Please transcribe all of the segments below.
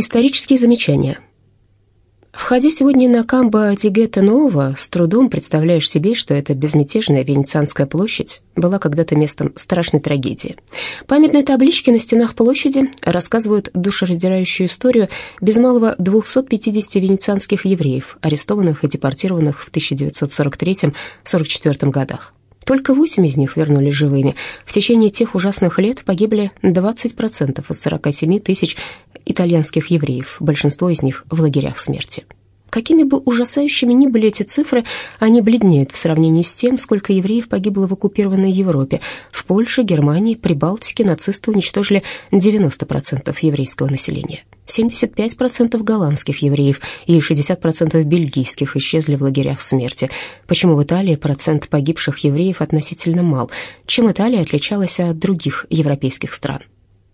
Исторические замечания. Входя сегодня на Камбо Дигета Нового, с трудом представляешь себе, что эта безмятежная Венецианская площадь была когда-то местом страшной трагедии. Памятные таблички на стенах площади рассказывают душераздирающую историю без малого 250 венецианских евреев, арестованных и депортированных в 1943-44 годах. Только восемь из них вернулись живыми. В течение тех ужасных лет погибли 20% из 47 тысяч итальянских евреев, большинство из них в лагерях смерти. Какими бы ужасающими ни были эти цифры, они бледнеют в сравнении с тем, сколько евреев погибло в оккупированной Европе. В Польше, Германии, Прибалтике нацисты уничтожили 90% еврейского населения. 75% голландских евреев и 60% бельгийских исчезли в лагерях смерти. Почему в Италии процент погибших евреев относительно мал? Чем Италия отличалась от других европейских стран?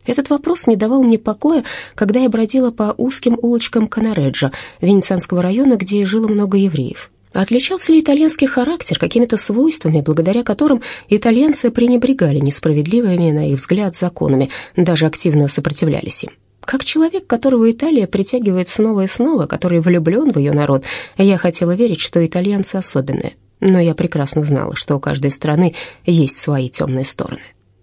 Этот вопрос не давал мне покоя, когда я бродила по узким улочкам Канареджо, Венецианского района, где жило много евреев. Отличался ли итальянский характер какими-то свойствами, благодаря которым итальянцы пренебрегали несправедливыми, на их взгляд, законами, даже активно сопротивлялись им? Как человек, которого Италия притягивает снова и снова, который влюблен в ее народ, я хотела верить, что итальянцы особенные. Но я прекрасно знала, что у каждой страны есть свои темные стороны.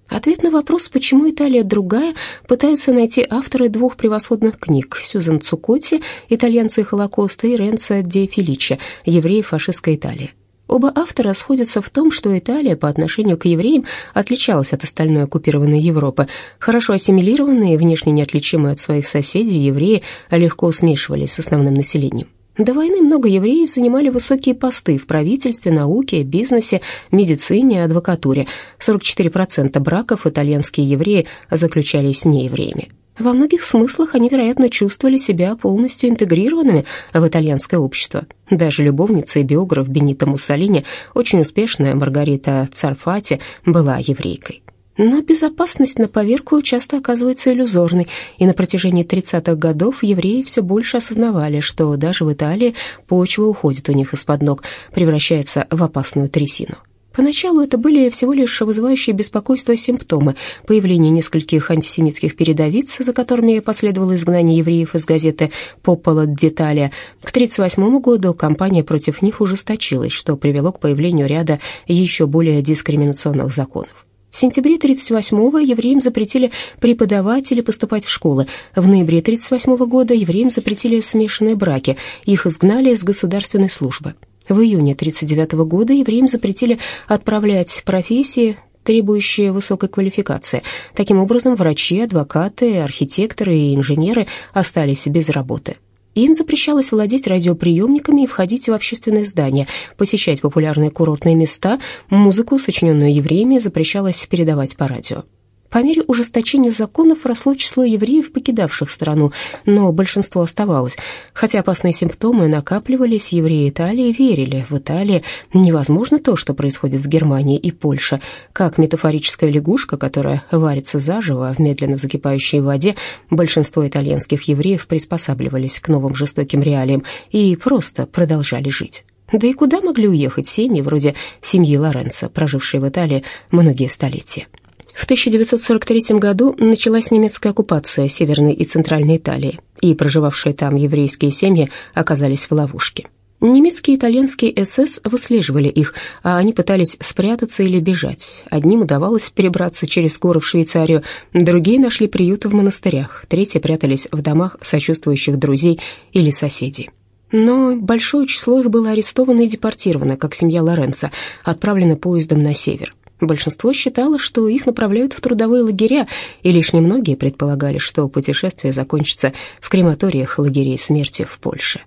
Ответ на вопрос, почему Италия другая, пытаются найти авторы двух превосходных книг Сюзан Цукотти «Итальянцы Холокоста» и Ренцо Ди Феличи «Евреи фашистской Италии». Оба автора сходятся в том, что Италия по отношению к евреям отличалась от остальной оккупированной Европы. Хорошо ассимилированные, внешне неотличимые от своих соседей, евреи легко смешивались с основным населением. До войны много евреев занимали высокие посты в правительстве, науке, бизнесе, медицине, адвокатуре. 44% браков итальянские евреи заключались с неевреями. Во многих смыслах они, вероятно, чувствовали себя полностью интегрированными в итальянское общество. Даже любовница и биограф Бенито Муссолини, очень успешная Маргарита Царфати, была еврейкой. Но безопасность на поверку часто оказывается иллюзорной, и на протяжении 30-х годов евреи все больше осознавали, что даже в Италии почва уходит у них из-под ног, превращается в опасную трясину. Поначалу это были всего лишь вызывающие беспокойство симптомы, появление нескольких антисемитских передовиц, за которыми последовало изгнание евреев из газеты «Поппола Деталия». К 1938 году кампания против них ужесточилась, что привело к появлению ряда еще более дискриминационных законов. В сентябре 1938-го евреям запретили преподавать или поступать в школы. В ноябре 1938 года евреям запретили смешанные браки, их изгнали из государственной службы. В июне 1939 года евреям запретили отправлять профессии, требующие высокой квалификации. Таким образом, врачи, адвокаты, архитекторы и инженеры остались без работы. Им запрещалось владеть радиоприемниками и входить в общественные здания, посещать популярные курортные места, музыку, сочиненную евреями, запрещалось передавать по радио. По мере ужесточения законов росло число евреев, покидавших страну, но большинство оставалось. Хотя опасные симптомы накапливались, евреи Италии верили, в Италии невозможно то, что происходит в Германии и Польше. Как метафорическая лягушка, которая варится заживо в медленно закипающей воде, большинство итальянских евреев приспосабливались к новым жестоким реалиям и просто продолжали жить. Да и куда могли уехать семьи, вроде семьи Лоренцо, прожившей в Италии многие столетия? В 1943 году началась немецкая оккупация Северной и Центральной Италии, и проживавшие там еврейские семьи оказались в ловушке. Немецкие и итальянские СС выслеживали их, а они пытались спрятаться или бежать. Одним удавалось перебраться через горы в Швейцарию, другие нашли приют в монастырях, третьи прятались в домах сочувствующих друзей или соседей. Но большое число их было арестовано и депортировано, как семья Лоренцо, отправлена поездом на север. Большинство считало, что их направляют в трудовые лагеря, и лишь немногие предполагали, что путешествие закончится в крематориях лагерей смерти в Польше.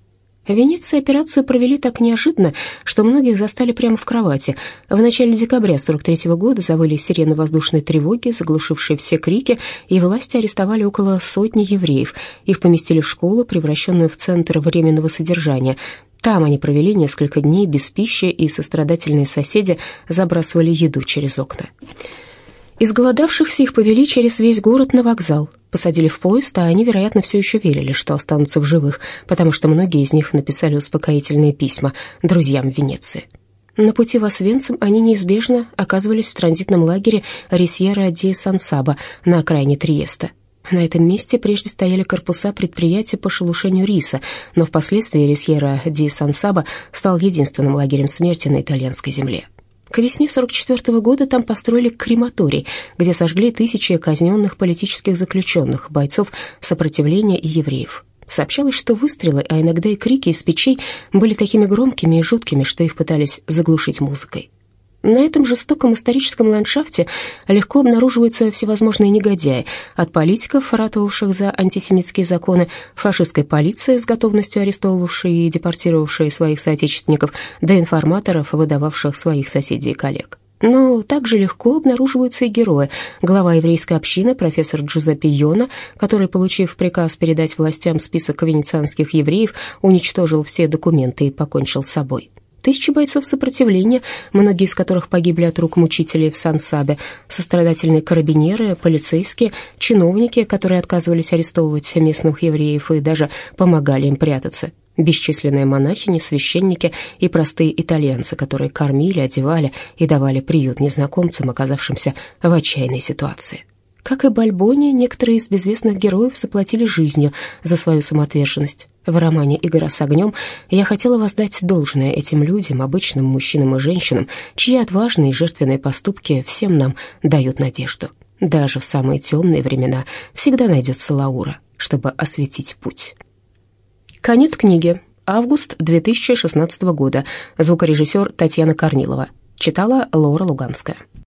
В Венеции операцию провели так неожиданно, что многих застали прямо в кровати. В начале декабря 43 -го года завыли сирены воздушной тревоги, заглушившие все крики, и власти арестовали около сотни евреев. Их поместили в школу, превращенную в центр временного содержания. Там они провели несколько дней без пищи, и сострадательные соседи забрасывали еду через окна. Изголодавшихся их повели через весь город на вокзал, посадили в поезд, а они, вероятно, все еще верили, что останутся в живых, потому что многие из них написали успокоительные письма друзьям в Венеции. На пути в Освенцим они неизбежно оказывались в транзитном лагере Рисьера ди Сансаба на окраине Триеста. На этом месте прежде стояли корпуса предприятия по шелушению риса, но впоследствии Ресьера ди Сансаба стал единственным лагерем смерти на итальянской земле. К весне 44 года там построили крематорий, где сожгли тысячи казненных политических заключенных, бойцов сопротивления и евреев. Сообщалось, что выстрелы, а иногда и крики из печей были такими громкими и жуткими, что их пытались заглушить музыкой. На этом жестоком историческом ландшафте легко обнаруживаются всевозможные негодяи, от политиков, ратовавших за антисемитские законы, фашистской полиции, с готовностью арестовывавшей и депортировавшей своих соотечественников, до информаторов, выдававших своих соседей и коллег. Но также легко обнаруживаются и герои. Глава еврейской общины, профессор Джузеппе Йона, который, получив приказ передать властям список венецианских евреев, уничтожил все документы и покончил с собой. Тысячи бойцов сопротивления, многие из которых погибли от рук мучителей в Сан-Сабе, сострадательные карабинеры, полицейские, чиновники, которые отказывались арестовывать местных евреев и даже помогали им прятаться, бесчисленные монахини, священники и простые итальянцы, которые кормили, одевали и давали приют незнакомцам, оказавшимся в отчаянной ситуации. Как и Бальбони, некоторые из безвестных героев заплатили жизнью за свою самоотверженность. В романе «Игра с огнем» я хотела воздать должное этим людям, обычным мужчинам и женщинам, чьи отважные и жертвенные поступки всем нам дают надежду. Даже в самые темные времена всегда найдется Лаура, чтобы осветить путь. Конец книги. Август 2016 года. Звукорежиссер Татьяна Корнилова. Читала Лора Луганская.